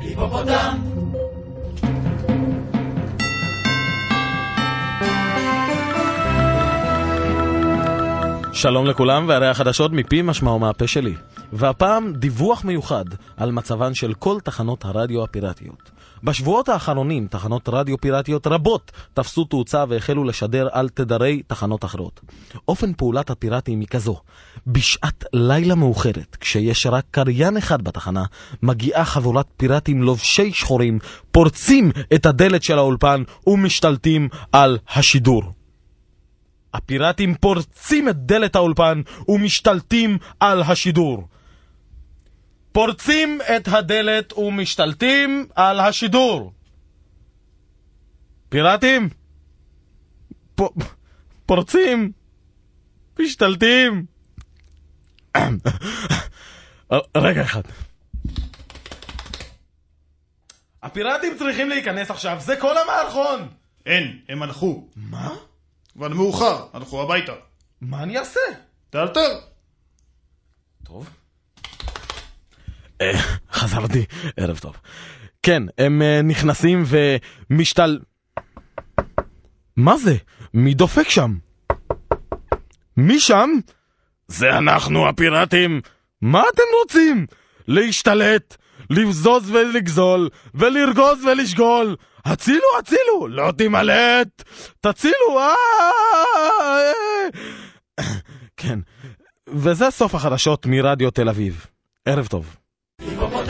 היפופוטם! שלום לכולם, והרי החדשות מפי משמעו מהפה שלי. והפעם דיווח מיוחד על מצבן של כל תחנות הרדיו הפיראטיות. בשבועות האחרונים תחנות רדיו פיראטיות רבות תפסו תאוצה והחלו לשדר על תדרי תחנות אחרות. אופן פעולת הפיראטים היא כזו: בשעת לילה מאוחרת, כשיש רק קריין אחד בתחנה, מגיעה חבורת פיראטים לובשי שחורים, פורצים את הדלת של האולפן ומשתלטים על השידור. הפיראטים פורצים את דלת האולפן ומשתלטים על השידור. פורצים את הדלת ומשתלטים על השידור. פיראטים? פ... פורצים? משתלטים? רגע אחד. הפיראטים צריכים להיכנס עכשיו, זה כל המערכון! אין, הם הלכו. מה? כבר מאוחר, הלכו הביתה. מה אני אעשה? תאלתר. טוב. אה, חזרתי, ערב טוב. כן, הם אה, נכנסים ומשתל... מה זה? מי דופק שם? מי שם? זה אנחנו הפיראטים. מה אתם רוצים? להשתלט, לבזוז ולגזול, ולרגוז ולשגול. הצילו, הצילו, לא תימלט! תצילו, אה! כן, וזה סוף החדשות מרדיו תל אביב. ערב טוב.